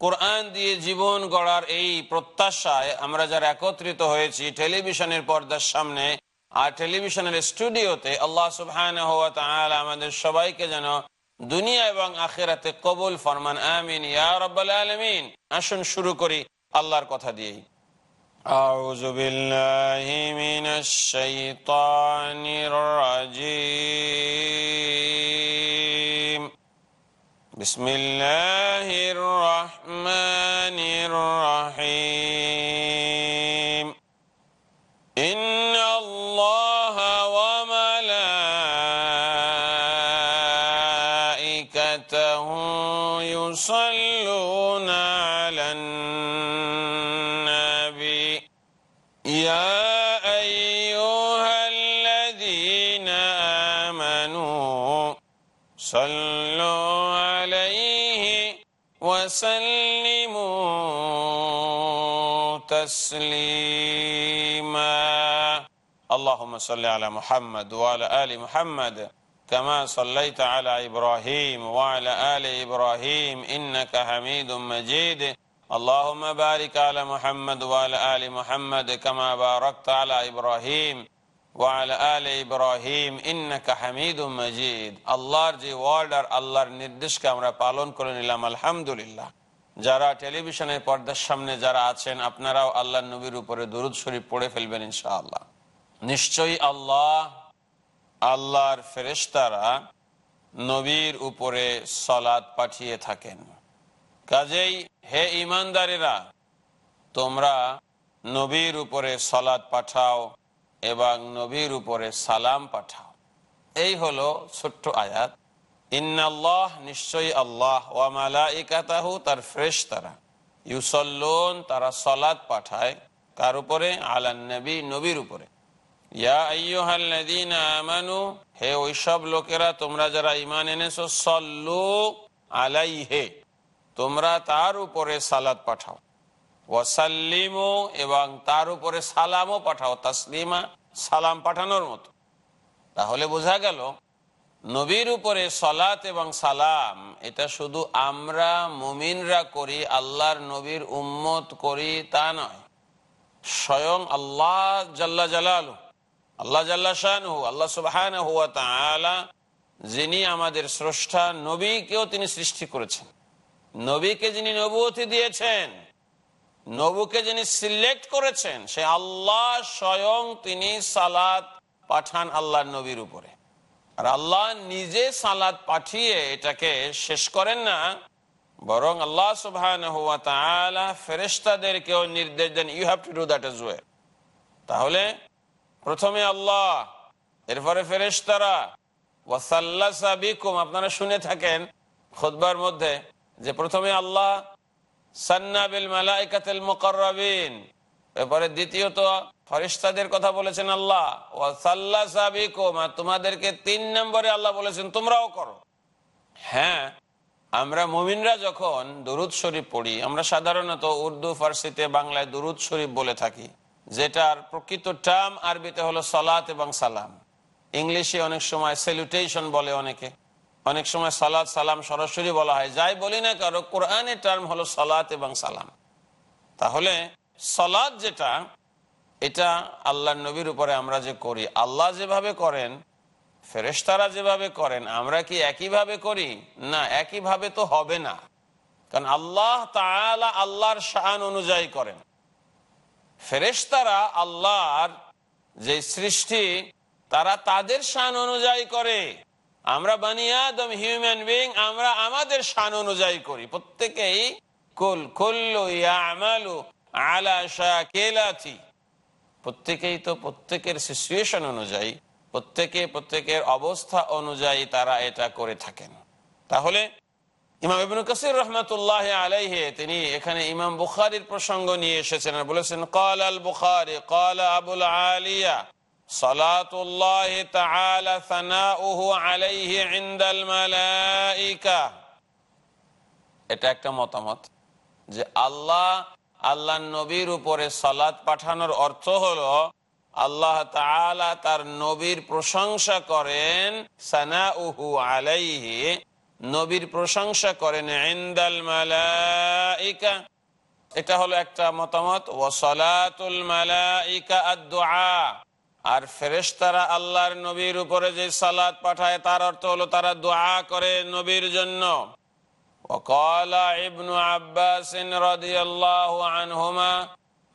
কোরআন দিয়ে জীবন গড়ার এই প্রত্যাশায় আমরা যারা একত্রিত হয়েছি টেলিভিশনের পর্দার সামনে আর টেলিভিশনের স্টুডিওতে আল্লাহ সুবহান আমাদের সবাইকে যেন দুনিয়া এবং আখেরাতে কবুল ফরমান আমিন ইয়া রব্বাল আলমিন আসুন শুরু করি আল্লাহর কথা দিয়েই أعوذ بالله من الشيطان الرجيم بسم الله الرحمن صل على محمد وعلى آل محمد كما صليت على إبراهيم وعلى آل إبراهيم إنك حميد مجيد اللهم بارك على محمد وعلى آل محمد كما باركت على إبراهيم وعلى آل إبراهيم إنك حميد مجيد আল্লাহর যে ওয়ার্ডার আল্লাহর নির্দেশকে আমরা পালন করে নিলাম আলহামদুলিল্লাহ যারা টেলিভিশনের পর্দার সামনে যারা আছেন আপনারাও আল্লাহ নবীর উপরে দরুদ শরীফ পড়ে ফেলবেন ইনশাআল্লাহ নিশ্চয়ই আল্লাহ, আল্লাহর ফেরেশতারা নবীর উপরে সলাদ পাঠিয়ে থাকেন। কাজেই হে ইমানদারেরা তোমরা নবীর উপরে সলাদ পাঠাও এবং নবীর উপরে সালাম পাঠাও। এই হলো ছোট্ট আয়াত। ইন্নাল্লাহ, নিশ্চয়ই আল্লাহ, ওয়া মালাইকাতাহু, তার ফ্রেশ তারা ইউসল্লুন, তারা সলাদ পাঠায় কার উপরে? আলান নবী, নবীর উপরে। হে ওইসব লোকেরা, তোমরা যারা ঈমান এনেছো, সল্লু আলাইহে, তোমরা তার উপরে সালাদ পাঠাও। ওয়াসাল্লিমু, এবং তার উপরে সালামও পাঠাও, তাসলিমা, সালাম পাঠানোর মতো। তাহলে বোঝা গেল, নবীর উপরে সলাত এবং সালাম, এটা শুধু আমরা মুমিনরা করি, আল্লাহর নবীর উম্মত করি তা নয়। স্বয়ং আল্লাহ জাল্লা জালালু আল্লাহ জাল্লা শাহু আল্লাহ সুবাহান হুয়া তালা যিনি আমাদের স্রষ্টা, নবীকেও তিনি সৃষ্টি করেছেন। নবীকে যিনি নবুয়তি দিয়েছেন, নবুকে যিনি সিলেক্ট করেছেন, সে আল্লাহ স্বয়ং তিনি সালাদ পাঠান আল্লাহ নবীর উপরে। আর আল্লাহ নিজে সালাদ পাঠিয়ে এটাকে শেষ করেন না, বরং আল্লাহ সুবহান ফেরেস্তাদেরকেও নির্দেশ দেন you have to do that as way তাহলে প্রথমে আল্লাহ, এরপরে ফেরেস্তারা ওয়াসাল্লাসাবিকুম আপনারা শুনে থাকেন খোদবার মধ্যে যে প্রথমে আল্লাহ সান্নাবিল মালাইকাতিল মুকাররাবিন, এরপরে দ্বিতীয়ত ফরিস্তাদের কথা বলেছেন আল্লাহ ওয়াসাল্লাসাবিকুম আর তোমাদেরকে তিন নম্বরে আল্লাহ বলেছেন, তোমরাও করো। হ্যাঁ আমরা মুমিনরা যখন দরুদ শরীফ পড়ি, আমরা সাধারণত উর্দু, ফার্সিতে, বাংলায় দরুদ শরীফ বলে থাকি। যেটার প্রকৃত টার্ম আরবিতে হলো সালাত এবং সালাম। ইংলিশে অনেক সময় সেলুটেশন বলে অনেকে। অনেক সময় সালাদ সালাম সরাসরি বলা হয়। যাই বলি না কারও কোরআনের টার্ম হলো সালাত এবং সালাম। তাহলে সালাদ যেটা, এটা আল্লাহ নবীর উপরে আমরা যে করি, আল্লাহ যেভাবে করেন, ফেরেশতারা যেভাবে করেন, আমরা কি একইভাবে করি? না, একইভাবে তো হবে না। কারণ আল্লাহ তাআলা আল্লাহর শান অনুযায়ী করেন। ফেরেশতারা আল্লাহর যে সৃষ্টি, তারা তাদের শান অনুযায়ী করে। আমরা বানিয়াদম হিউম্যান বিং আমরা আমাদের শান অনুযায়ী করি। প্রত্যেকেই, কুল কুল্লু ইয়ামালু আলা শাকিলাতি। প্রত্যেকেই তো প্রত্যেকের সিচুয়েশন অনুযায়ী, প্রত্যেকে প্রত্যেকের অবস্থা অনুযায়ী তারা এটা করে থাকেন। তাহলে ইমাম কাসির রহমতুল্লাহ তিনি এখানে ইমাম বুখারির প্রসঙ্গ নিয়ে এসেছেন আর বলেছেন, কাল আল বুখারি কাল আবুল আলিয়া, সালাতুল্লাহ তাআলা সানাউহু আলাইহি ইনদাল মালাইকা। এটা একটা মতামত যে আল্লাহ আল্লাহ নবীর উপরে সালাত পাঠানোর অর্থ হলো, আল্লাহ তাআলা তার নবীর প্রশংসা করেন সানাউহু আলাইহি নবীর প্রশংসা করেন ইনদাল মালাইকা এটা হলো একটা মতামত ও সলাতুল মালাইকা আদ-দুআ আর ফেরেশতারা আল্লাহর নবীর উপরে যে সালাত পাঠায় তার অর্থ হলো তারা দোয়া করে নবীর জন্য وقال ابن عباس رضي الله عنهما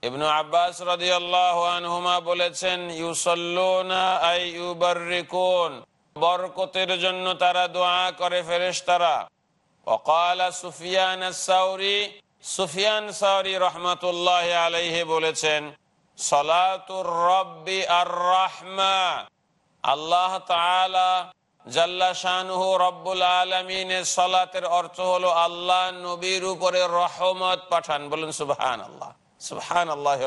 ابن عباس رضي الله عنهما বলেছেন ইউসাল্লুনা আই ইউবাররিকুন বরকতের জন্য তারা দোয়া করে ফেরেশতারা। অকালা সুফিয়ান সাউরি সুফিয়ান সাউরি বলেছেন, সলাতের অর্থ হলো আল্লাহ নবীর উপরে রহমত পাঠান। বলুন সুবহান আল্লাহ সুবহান আল্লাহ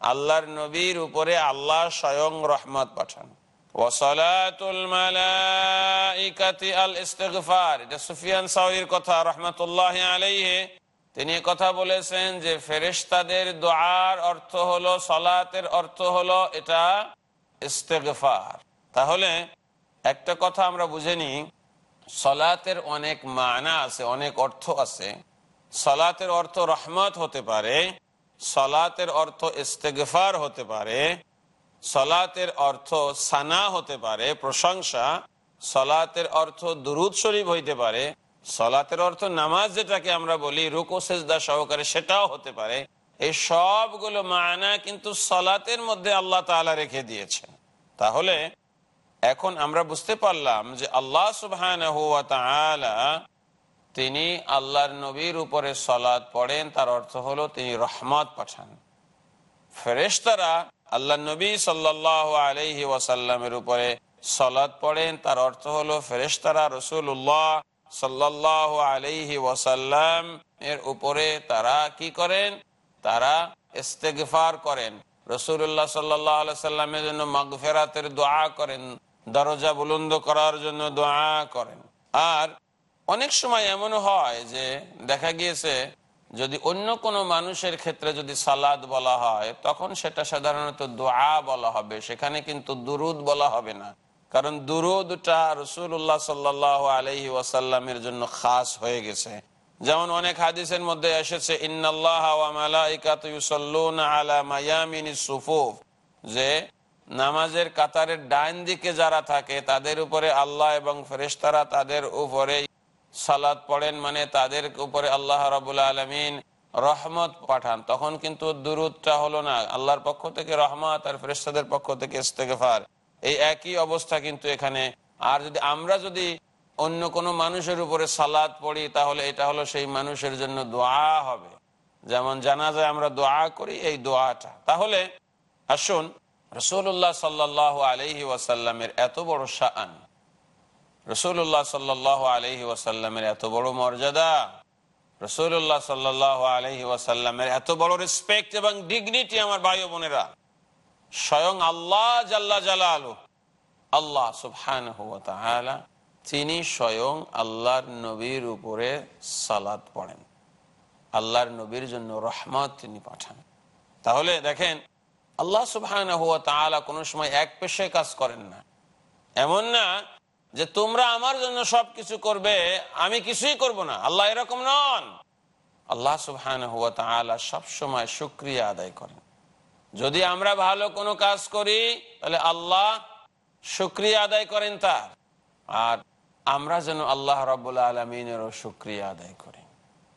আল্লাহর নবীর উপরে আল্লাহ স্বয়ং রহমত পাঠান। এটা সুফিয়ান কথা তিনি কথা বলেছেন যে, ফেরেশতাদের দোয়ার অর্থ হলো, সলাতের অর্থ হলো, এটা ইস্তেগফার। তাহলে একটা কথা আমরা বুঝে নিই, সলাতের অনেক মানা আছে, অনেক অর্থ আছে। সলাতের অর্থ রহমত হতে পারে, সলাতের অর্থ ইস্তেগফার হতে পারে সলাতের অর্থ সানা হতে পারে, প্রশংসা। সলাতের অর্থ দুরুদ শরীফ হইতে পারে। সলাতের অর্থ নামাজ যেটাকে আমরা বলি, রুকু, সেজদা সহকারে সেটাও হতে পারে। এই সবগুলো মানা কিন্তু সলাতের মধ্যে আল্লাহ তালা রেখে দিয়েছেন। তাহলে এখন আমরা বুঝতে পারলাম যে আল্লাহ সুবহান তিনি আল্লাহর নবীর উপরে সলাদ পড়েন, তার অর্থ হলো তিনি রহমত পাঠান। ফেরেশতারা আল্লাহ নবী সাল্লাহ আলহি ওয়াসাল্লামের উপরে সলাদ পড়েন। তার অর্থ হলো, ফেরেশতারা রসুল্লাহ সাল্লাহ আলহি ওয়াসাল্লাম এর উপরে তারা কি করেন? তারা ইস্তেগফার করেন। রসুল্লাহ সাল্লাহ সাল্লামের জন্য মাগফেরাতের দোয়া করেন, দরজা বুলন্দ করার জন্য দোয়া করেন। আর অনেক সময় এমন হয় যে, দেখা গিয়েছে যদি অন্য কোনো মানুষের ক্ষেত্রে যদি সালাদ বলা হয়, তখন সেটা সাধারণত দোয়া বলা হবে। সেখানে কিন্তু দুরুদ বলা হবে না। কারণ দুরুদটা রসুল্লাহ সাল্লাহ আলহি ওয়াসাল্লামের জন্য খাস হয়ে গেছে। যেমন অনেক হাদিসের মধ্যে এসেছে যে নামাজের কাতারের ডাইন দিকে যারা থাকে, তাদের উপরে আল্লাহ এবং ফেরেস্তারা তাদের উপরে সালাদ পড়েন মানে তাদের উপরে আল্লাহ রাবুল আলমিন রহমত পাঠান। তখন কিন্তু দূরত্বটা হলো না। আল্লাহর পক্ষ থেকে রহমত আর ফেরেশতাদের পক্ষ থেকে ইস্তেগফার। এই একই অবস্থা কিন্তু এখানে। আর যদি আমরা যদি অন্য কোনো মানুষের উপরে সালাদ পড়ি, তাহলে এটা হলো সেই মানুষের জন্য দোয়া হবে। যেমন জানা যায় আমরা দোয়া করি এই দোয়াটা। তাহলে আসুন রসুল্লাহ সাল্লাহ আলহি ওয়াসাল্লামের এত বড় শান। রসুল্লাহ সাল্লাহ আলহি ওয়াসাল্লামের এত বড় মর্যাদা। রসুল্লাহ সাল্লাহ আলহি ওয়াসাল্লামের এত বড় রেসপেক্ট এবং ডিগনিটি আমার ভাই বোনেরা। স্বয়ং আল্লাহ জাল্লা জালা আলু আল্লাহ সুবহান তিনি স্বয়ং আল্লাহর নবীর উপরে সালাদ পড়েন। আল্লাহর নবীর জন্য রহমত তিনি পাঠান। তাহলে দেখেন, আল্লাহ সুবহান হুয়া কোনো সময় এক পেশায় কাজ করেন না। এমন না যে তোমরা আমার জন্য সবকিছু করবে, আমি কিছুই করব না। আল্লাহ এরকম নন। আল্লাহ সুবহান হুয়া তাআলা সবসময় শুক্রিয়া আদায় করেন। যদি আমরা ভালো কোনো কাজ করি, তাহলে আল্লাহ শুক্রিয়া আদায় করেন তার। আর আমরা যেন আল্লাহ রব্বুল আলমিনেরও শুক্রিয়া আদায় করি।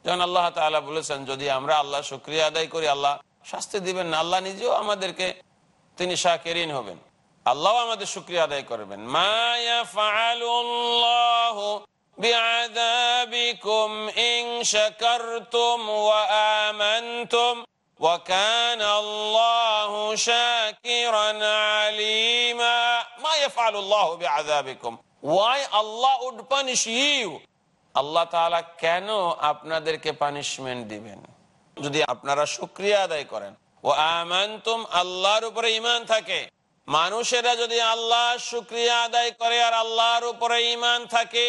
যেমন আল্লাহ তাআলা বলেছেন, যদি আমরা আল্লাহ শুক্রিয়া আদায় করি, আল্লাহ শাস্তি দিবেন না। আল্লাহ নিজেও আমাদেরকে তিনি শাকেরিন হবেন। আল্লাহ আমাদের শুক্রিয়া আদায় করবেন মায়া ফাআলুল্লাহ বিআযাবিকুম ইন শাকারতুম ওয়া আমানতুম وكان الله شاكرا عليما ما يفعل الله بعذابكم why Allah would punish you আল্লাহ তাআলা কেন আপনাদেরকে পানিশমেন্ট দিবেন যদি আপনারা শুক্রিয়া আদায় করেন ও আমানতুম আল্লাহর উপরে ইমান থাকে মানুষেরা যদি আল্লাহ শুক্রিয়া আদায় করে আর আল্লাহর উপরে ইমান থাকে,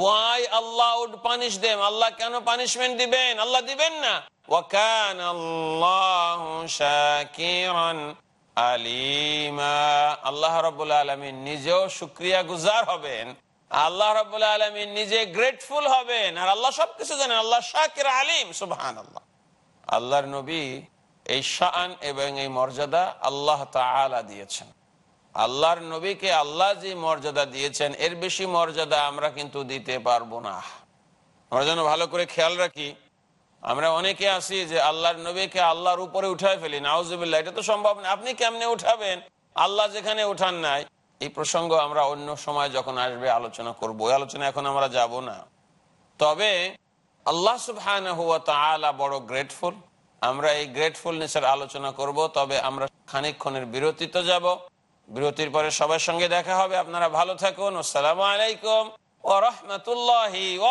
why Allah would punish them Allah কেন পানিশমেন্ট দিবেন? আল্লাহ দিবেন না। ওয়াকান আল্লাহ শাকিরান আলিমা। আল্লাহ নিজেও শুক্রিয়া গুজার হবেন। আল্লাহ রাব্বুল আলামিন নিজে গ্রেটফুল হবেন। আর আল্লাহ সবকিছু জানেন। আল্লাহ শাকির আলিম, সুবহানাল্লাহ। আল্লাহর নবী এই শান এবং এই মর্যাদা আল্লাহ তাআলা দিয়েছেন। আল্লাহর নবীকে আল্লাহ যে মর্যাদা দিয়েছেন, এর বেশি মর্যাদা আমরা কিন্তু দিতে পারব না। আমরা যেন ভালো করে খেয়াল রাখি, আমরা অনেকে আছি যে আল্লাহর নবীকে আল্লাহর উপরে উঠায় ফেলি। নাউজুবিল্লাহ, এটা তো সম্ভব না। আপনি কেমনে উঠাবেন? আল্লাহ যেখানে উঠান নাই। এই প্রসঙ্গ আমরা অন্য সময় যখন আসবে আলোচনা করব। ওই আলোচনা এখন আমরা যাব না। তবে আল্লাহ সুবহান হুয়া বড় গ্রেটফুল আমরা এই গ্রেটফুলনেসের আলোচনা করব, তবে আমরা খানিকক্ষণের বিরতিতে যাব। বিরতির পরে সবার সঙ্গে দেখা হবে। আপনারা ভালো থাকুন। আসসালামু আলাইকুম ও রহমতুল্লাহ ও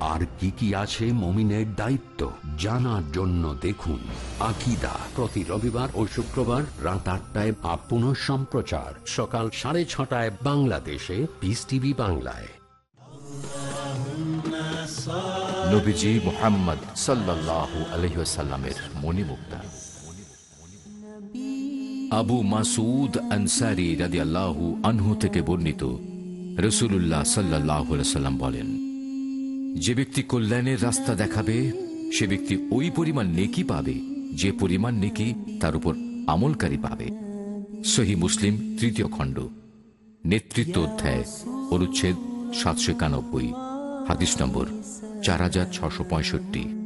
আর কি কি আছে মমিনের দায়িত্ব জানার জন্য দেখুন। আকিদা, প্রতি রবিবার ও শুক্রবার রাত আটটায় বা পুনঃ সম্প্রচার সকাল সাড়ে ছটায় বাংলাদেশে পিস টিভি বাংলায়। মোহাম্মদ আবু মাসুদ আনসারি আনহু থেকে বর্ণিত রসুল্লাহ সাল্লাহ সাল্লাম বলেন যে ব্যক্তি কল্যাণের রাস্তা দেখাবে, সে ব্যক্তি ওই পরিমাণ নেকি পাবে, যে পরিমাণ নেকি তার উপর আমলকারী পাবে। সহি মুসলিম, তৃতীয় খণ্ড। নেতৃত্ব অধ্যায়, অনুচ্ছেদ সাতশো একানব্বই, হাদিস নম্বর চার হাজার ছশো পঁয়ষট্টি।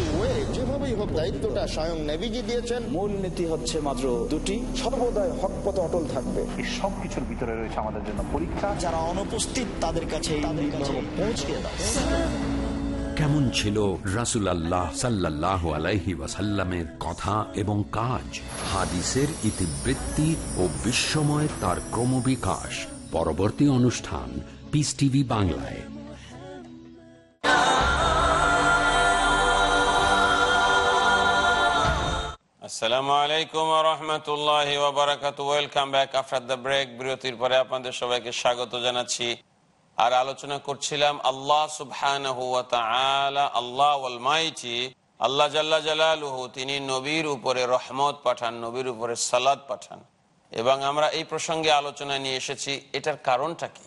উপস্থাপনায় যেভাবেই হোক দায়িত্বটা স্বয়ং নেভিজি দিয়েছেন। মূল নীতি হচ্ছে মাত্র দুটি। সর্বদাই হক পথে অটল থাকবে। যারা অনুপস্থিত তাদের কাছে পৌঁছে দাও। কেমন ছিল রাসুল আল্লাহ সাল্লাহ আলাইহি ওয়াসাল্লামের কথা এবং কাজ? হাদিসের ইতিবৃত্তি ও বিশ্বময় তার ক্রমবিকাশ। পরবর্তী অনুষ্ঠান পিস টিভি বাংলায়। আসসালামু আলাইকুম রহমতুল্লাহ welcome back after the break বিরতির পরে আপনাদের সবাইকে স্বাগত জানাচ্ছি। আর আলোচনা করছিলাম আল্লাহ আল্লাহ জাল্লা জালালুহু, তিনি নবীর উপরে রহমত পাঠান, নবীর উপরে সালাদ পাঠান। এবং আমরা এই প্রসঙ্গে আলোচনা নিয়ে এসেছি, এটার কারণটা কি?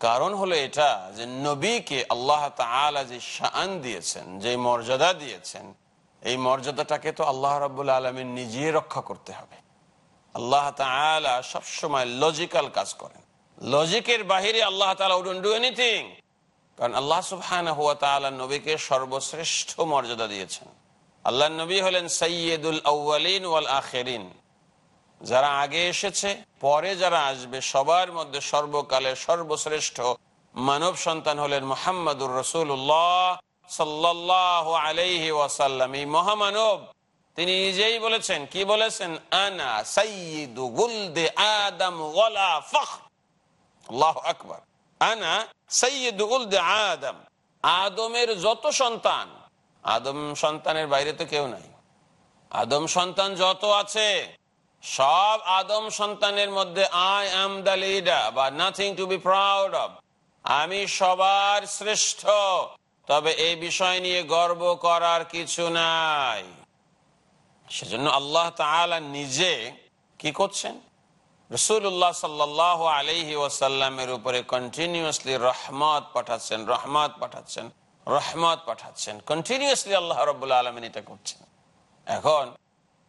কারণ হলো এটা যে নবীকে আল্লাহ তাআলা যে শান দিয়েছেন, যে মর্যাদা দিয়েছেন এই মর্যাদাটাকে তো আল্লাহ রাবুল আলমীর নিজে রক্ষা করতে হবে। আল্লাহ তালা সবসময় লজিক্যাল কাজ করেন। লজিকের বাহিরে আল্লাহ এনিথিং কারণ আল্লাহ সুবহান হুয়া তালা নবীকে সর্বশ্রেষ্ঠ মর্যাদা দিয়েছেন। আল্লাহ নবী হলেন সৈয়দুল আউ্বালিন ওয়াল আখেরিন। যারা আগে এসেছে, পরে যারা আসবে, সবার মধ্যে সর্বকালের সর্বশ্রেষ্ঠ মানব সন্তান হলেন মোহাম্মদুর রসুল্লাহ সাল্লাহ আলাইহি ওয়াসাল্লাম, এই মহামানব, তিনি নিজেই বলেছেন, কি বলেছেন? আনা আদম আকবর। আনা আদম। আদমের যত সন্তান, আদম সন্তানের বাইরে তো কেউ নাই। আদম সন্তান যত আছে, সব আদম সন্তানের মধ্যে আই এম দ্য লিডার বা nothing to be proud of আমি সবার শ্রেষ্ঠ। তবে এই বিষয় নিয়ে গর্ব করার কিছু নাই। সেজন্য আল্লাহ নিজে কি করছেন? রসুল্লাহ সাল্লাহ আলহি ওয়াসাল্লামের উপরে কন্টিনিউসলি রহমত পাঠাচ্ছেন রহমত পাঠাচ্ছেন রহমত পাঠাচ্ছেন। কন্টিনিউসলি আল্লাহ রবুল্লা আলমিন এটা করছেন। এখন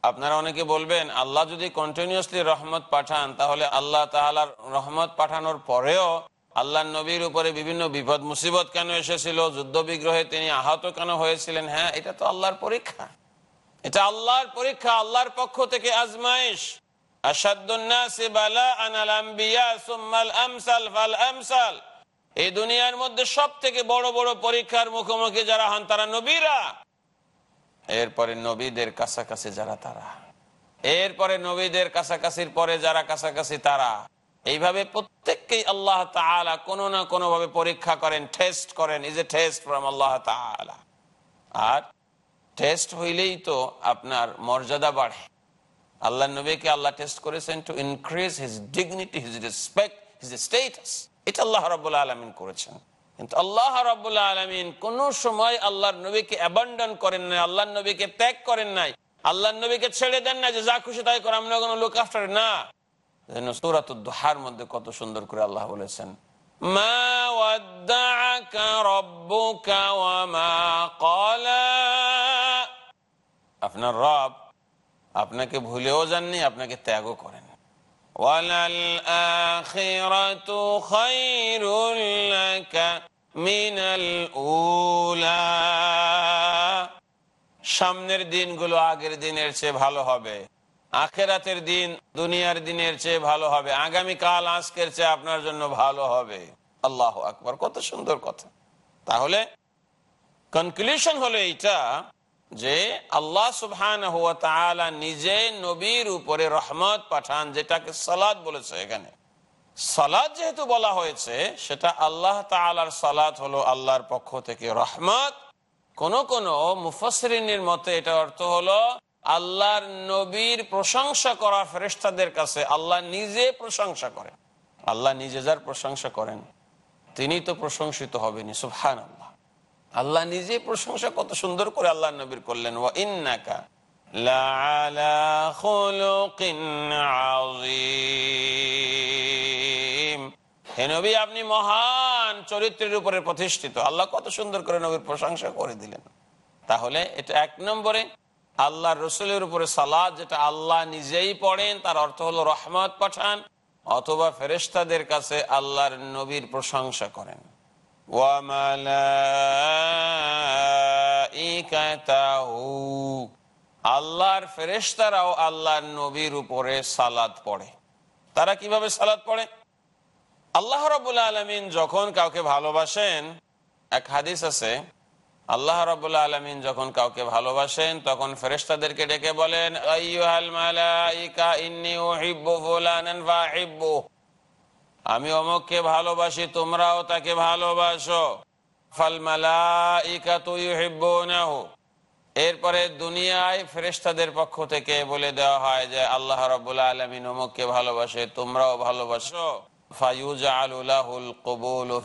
আপনারা অনেকে বলবেন, আল্লাহ যদি কন্টিনিউসলি রহমত পাঠান, তাহলে আল্লাহ তালার রহমত পাঠানোর পরেও আল্লাহ নবীর উপরে বিভিন্ন বিপদ, মুসিবত কেন এসেছিল যুদ্ধ বিগ্রহে তিনি আহত কেন হয়েছিলেন? হ্যাঁ এটা তো আল্লাহর পরীক্ষা। এটা আল্লাহর পরীক্ষা, আল্লাহর পক্ষ থেকে আজমাইশ। এই দুনিয়ার মধ্যে সব থেকে বড় বড় পরীক্ষার মুখোমুখি যারা হন তারা নবীরা। এরপরে নবীদের কাছাকাছি যারা তারা। এরপরে নবীদের কাছাকাছির পরে যারা কাছাকাছি তারা। এইভাবে প্রত্যেককেই আল্লাহ তালা কোনো না কোনো ভাবে পরীক্ষা করেন টেস্ট করেন is a test from Allah তালা আর টেস্ট হইলেই তো আপনার মর্যাদা বাড়ে। আল্লাহ নবীকে আল্লাহ টেস্ট করেছেন to increase his dignity his respect his status এটা আল্লাহ রবাহ আলমিন করেছেন। কিন্তু আল্লাহ রবাহ আলমিন কোন সময় আল্লাহর নবীকে অ্যাবান্ডন করেন নাই আল্লাহ নবীকে ত্যাগ করেন নাই। আল্লাহ নবীকে ছেড়ে দেন না যে যা খুশি তাই করে, আমরা কোনো লোক আফটার না। সুরাতুদ্দোহার মধ্যে কত সুন্দর করে আল্লাহ বলেছেন আপনার রব আপনাকে ভুলেও যাননি, আপনাকে ত্যাগও করেন। সামনের দিনগুলো আগের দিনের চেয়ে ভালো হবে। আখেরাতের দিন দুনিয়ার দিনের চেয়ে ভালো হবে। আগামী কাল আজকের চেয়ে আপনার জন্য ভালো হবে। আল্লাহ আকবর, কত সুন্দর কথা। তাহলে কনক্লুশন হলো এইটা যে আল্লাহ সুবহান নিজে নবীর উপরে রহমত পাঠান, যেটাকে সালাদ বলেছে এখানে। সালাদ যেহেতু বলা হয়েছে, সেটা আল্লাহ তালার সালাদ হলো আল্লাহর পক্ষ থেকে রহমত। কোন কোন মুফসরিনের মতে এটা অর্থ হলো আল্লাহর নবীর প্রশংসা করা ফেরেস্তাদের কাছে আল্লাহ নিজে প্রশংসা করেন। আল্লাহ নিজে যার প্রশংসা করেন, তিনি তো প্রশংসিত হবেনি সুফহান আল্লাহ আল্লাহ নিজে প্রশংসা কত সুন্দর করে আল্লাহ নবীর করলেন ও ইন্নাকা আপনি মহান চরিত্রের উপরে প্রতিষ্ঠিত। আল্লাহ কত সুন্দর করে নবীর প্রশংসা করে দিলেন। তাহলে এটা এক নম্বরে আল্লাহ রসুলের উপরে সালাদ, যেটা আল্লাহ নিজেই পড়েন, তার অর্থ হলো রহমত পাঠান, অথবা ফেরেস্তাদের কাছে আল্লাহর নবীর প্রশংসা করেন। আল্লাহর ফেরেস্তারাও আল্লাহর নবীর উপরে সালাদ পড়ে। তারা কীভাবে সালাদ পড়ে? আল্লাহ রবুল্লা আলমিন যখন কাউকে ভালোবাসেন, এক হাদিস আছে আল্লাহ রবুল্লা আলমিন যখন কাউকে ভালোবাসেন, তখন ফেরেস্তাদেরকে ডেকে বলেন আমি অমুককে ভালোবাসি, তোমরাও তাকে ভালোবাসো। এরপরে দুনিয়ায় ফেরেশতাদের পক্ষ থেকে বলে দেওয়া হয় যে, আল্লাহ রাব্বুল আলামিন অমুককে ভালোবাসে, তোমরাও ভালোবাসো। ফায়ুজআলু লাহুল কবুলু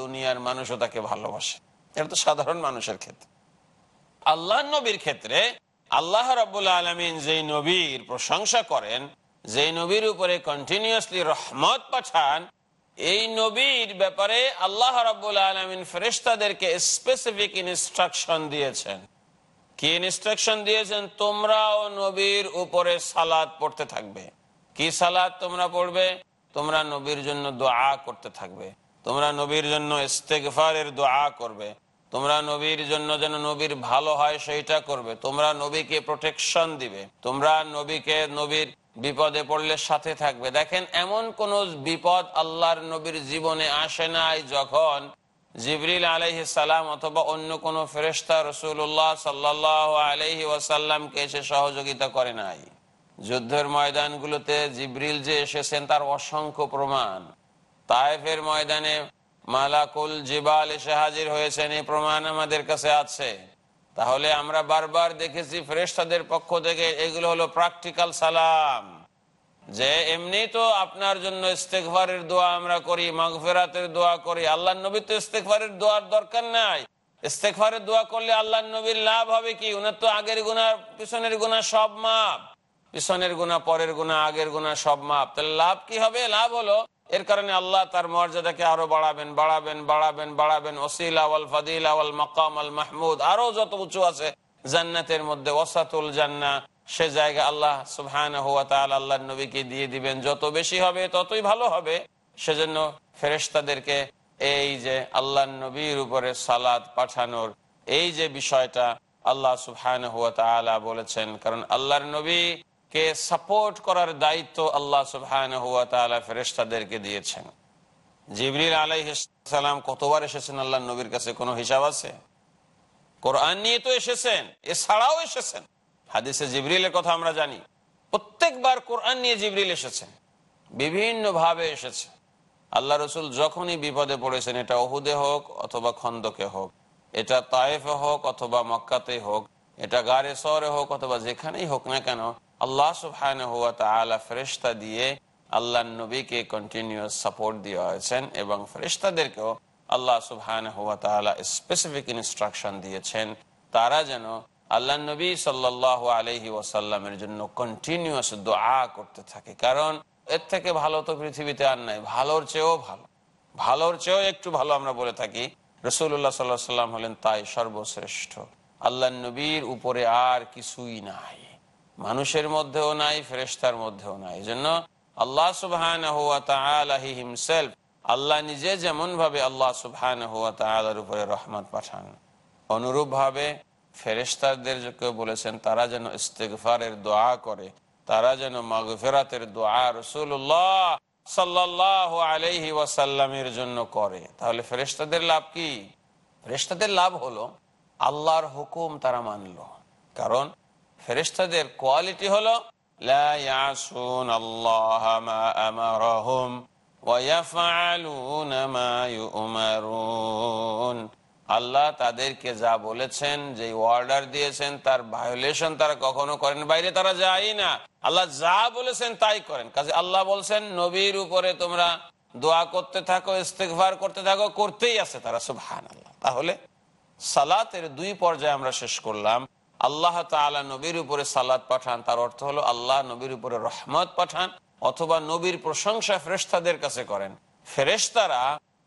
দুনিয়ার মানুষও তাকে ভালোবাসে। এটা তো সাধারণ মানুষের ক্ষেত্রে। আল্লাহ নবীর ক্ষেত্রে আল্লাহ রাবুল আলমিন যেই নবীর প্রশংসা করেন, যেই নবীর উপরে কন্টিনিউসলি রহমত পাঠান, এই নবীর ব্যাপারে আল্লাহ রাবুল আলমিন ফেরেস্তাদেরকে স্পেসিফিক ইনস্ট্রাকশন দিয়েছেন। কি ইনস্ট্রাকশন দিয়েছেন? তোমরাও নবীর উপরে সালাদ পড়তে থাকবে। কি সালাদ তোমরা পড়বে? তোমরা নবীর জন্য দোয়া করতে থাকবে। তোমরা নবীর জন্য ইস্তেগফারের দোয়া করবে। তোমরা নবীর জন্য যেন নবীর ভালো হয় সেইটা করবে। তোমরা নবীকে প্রোটেকশন দিবে। তোমরা নবীকে নবীর বিপদে পড়লে সাথে থাকবে। দেখেন, এমন কোন বিপদ আল্লাহর নবীর জীবনে আসে নাই যখন জিবরিল আলহি সালাম অথবা অন্য কোন ফেরেস্তা রসুল্লাহ সাল্লাহ আলহি ওয়াসাল্লামকে এসে সহযোগিতা করে নাই। যুদ্ধের ময়দানগুলোতে জিবরিল যে এসেছেন, তার অসংখ্য প্রমাণ। তায়েফের ময়দানে মালাকুল জিবাল এসে হাজির হয়েছেন, এই প্রমাণ আমাদের কাছে আছে। তাহলে আমরা বারবার দেখেছি ফেরেস্তাদের পক্ষ থেকে এগুলো হলো প্র্যাকটিক্যাল সালাম। যে এমনি তো আপনার জন্য ইস্তেকভারের দোয়া আমরা করি, মাগফেরাতের দোয়া করি আল্লাহ নবী তো ইস্তেকভারের দোয়ার দরকার নাই। ইস্তেকভারের দোয়া করলে আল্লাহ নবীর লাভ হবে কি? উনার তো আগের গুণা, পিছনের গুণা সব মাপ। পিছনের গুণা, পরের গুণা, আগের গুণা সব মাপ। তাহলে লাভ কি হবে? লাভ হলো এর কারণে আল্লাহ তার মর্যাদাকে আরও বাড়াবেন বাড়াবেন বাড়াবেন বাড়াবেন। ওসিল আওয়াল ফাদিল মকাম আল মাহমুদ। আরও যত উঁচু আছে, জান্নাতের মধ্যে ওসাতুল জান্না। সে জায়গা আল্লাহ সুবহান আল্লাহ নবীকে দিয়ে দিবেন। যত বেশি হবে, ততই ভালো হবে। সেজন্য ফেরেস্তাদেরকে এই যে আল্লাহ নবীর উপরে সালাদ পাঠানোর এই যে বিষয়টা আল্লাহ সুবহান বলেছেন। কারণ আল্লাহর নবী কে সাপোর্ট করার দায়িত্ব আল্লাহ সুবহান হুয়া তালা ফেরেস্তাদেরকে দিয়েছেন। জিবরিল আলাইসালাম কতবার এসেছেন আল্লাহ নবীর কাছে? কোনো হিসাব আছে? কোরআন নিয়ে তো এসেছেন, এছাড়াও এসেছেন। হাদিসে জিবরিলের কথা আমরা জানি। প্রত্যেকবার কোরআন নিয়ে জিবরিল এসেছেন বিভিন্ন ভাবে এসেছে। আল্লাহ রসুল যখনই বিপদে পড়েছেন, এটা অহুদে হোক অথবা খন্দকে হোক, এটা তায়েফে হোক অথবা মক্কাতে হোক, এটা গারে শহরে হোক অথবা যেখানেই হোক না কেন আল্লাহ সুবহান হুয়া তালা ফেরেস্তা দিয়ে আল্লাহ নবীকে কন্টিনিউয়াস সাপোর্ট দেওয়া হয়েছেন এবং ফেরেস্তাদেরকেও আল্লাহ সুবহান হুয়া তালা স্পেসিফিক ইনস্ট্রাকশন দিয়েছেন। তারা যেন আল্লাহ নবী সাল্লাহ আলহি ওয়াসাল্লামের জন্য কন্টিনিউয়াস দোয়া করতে থাকে। কারণ এর থেকে ভালো তো পৃথিবীতে আর নাই, ভালোর চেয়েও ভালো। ভালোর চেয়েও একটু ভালো আমরা বলে থাকি। রসুল্লাহ সাল্লাহ সাল্লাম হলেন তাই সর্বশ্রেষ্ঠ। আল্লাহ নবীর উপরে আর কিছুই নাই। মানুষের মধ্যেও নাই ফেরেস্তার মধ্যেও নাই। এই জন্য আল্লাহ সুবহান আল্লাহ নিজে যেমন ভাবে আল্লাহ সুবহান উপরে রহমত পাঠান অনুরূপ ভাবে ফেরেস্তারদের বলেছেন, তারা যেন ইস্তেগফারের দোয়া করে, তারা যেন মাগফেরাতের দোয়া রসুল্লাহ সাল্লাহ আলহি ওয়াসাল্লামের জন্য করে। তাহলে ফেরেস্তাদের লাভ কি? ফেরেস্তাদের লাভ হলো, আল্লাহর হুকুম তারা মানল। কারণ ফেরেস্তাদের কোয়ালিটি হলো আল্লাহ তাদেরকে যা বলেছেন যে অর্ডার দিয়েছেন, তার ভায়োলেশন তারা কখনো করেন, বাইরে তারা যায় না। আল্লাহ যা বলেছেন তাই করেন। কাজে আল্লাহ বলছেন, নবীর উপরে তোমরা দোয়া করতে থাকো ইস্তেকভার করতে থাকো, করতেই আছে তারা সব হান আল্লাহ তাহলে সালাতের দুই পর্যায়ে আমরা শেষ করলাম। আল্লাহ তালা নবীর উপরে সালাদ পাঠান, তার অর্থ হলো আল্লাহ নবীর উপরে রহমত পাঠান অথবা নবীর প্রশংসা ফেরেস্তাদের কাছে করেন। ফেরেস্তারা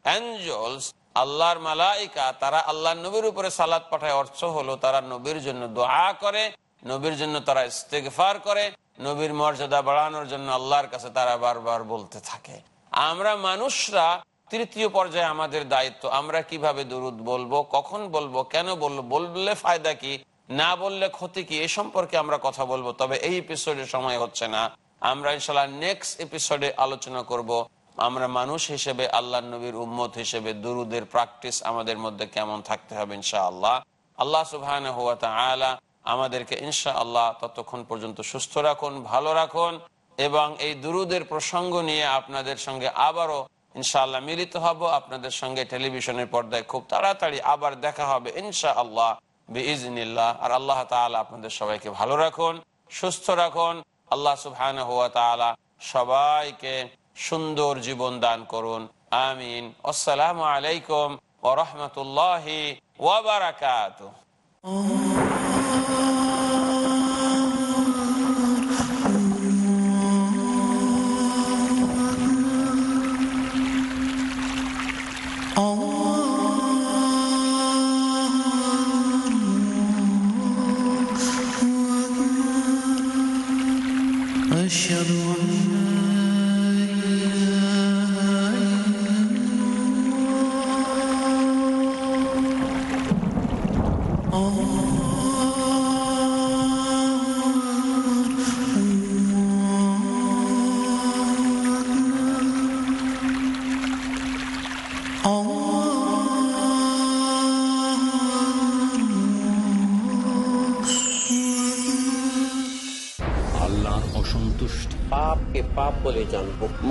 অ্যাঞ্জলস আল্লাহর মালাইকা, তারা আল্লাহ নবীর উপরে সালাদ পাঠায়, অর্থ হলো তারা নবীর জন্য দোয়া করে, নবীর জন্য তারা ইস্তেকফার করে, নবীর মর্যাদা বাড়ানোর জন্য আল্লাহর কাছে তারা বারবার বলতে থাকে। আমরা মানুষরা তৃতীয় পর্যায়ে আমাদের দায়িত্ব, আমরা কীভাবে দরুদ বলব, কখন বলব, কেন বলব, বললে ফায়দা কি? না বললে ক্ষতি কি? এ সম্পর্কে আমরা কথা বলব, তবে এই এপিসোডে সময় হচ্ছে না। আমরা ইনশাল্লাহ নেক্সট এপিসোডে আলোচনা করব। আমরা মানুষ হিসেবে আল্লাহ নবীর উম্মত হিসেবে দুরুদের প্র্যাকটিস আমাদের মধ্যে কেমন থাকতে হবে ইনশা আল্লাহ আল্লাহ আলা আমাদেরকে ইনশা আল্লাহ ততক্ষণ পর্যন্ত সুস্থ রাখুন, ভালো রাখুন এবং এই দুরুদের প্রসঙ্গ নিয়ে আপনাদের সঙ্গে আবারও ইনশাআল্লাহ মিলিত হব। আপনাদের সঙ্গে টেলিভিশনের পর্দায় খুব তাড়াতাড়ি আবার দেখা হবে ইনশা আল্লাহ আর আল্লাহ আপনাদের সবাইকে ভালো রাখুন, সুস্থ রাখুন। আল্লাহ সুবহান সবাইকে সুন্দর জীবন দান করুন। আমিন। আসসালামু আলাইকুম ও রহমতুল্লাহ ওয়া বারাকাতুহু।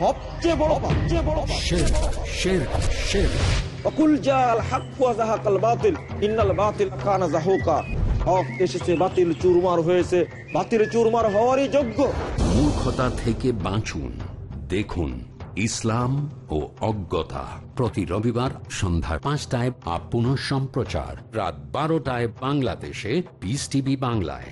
সবচেয়ে বড় পাপ, সবচেয়ে বড় শের শের শের অকুল জাল হাক ওয়া জাহাকাল বাতিল ইন্নাল বাতিল কানা জাহুকা হক এসেছে বাতিল চুরমার হয়েছে। বাতিল চুরমার হওয়ারই যোগ্য। মূর্খতা থেকে বাঁচুন দেখুন ইসলাম ও অজ্ঞতা প্রতি রবিবার সন্ধ্যা পাঁচটায় আপ সম্প্রচার রাত বারোটায় বাংলাদেশে পিস টিভি বাংলায়।